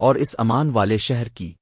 اور اس امان والے شہر کی۔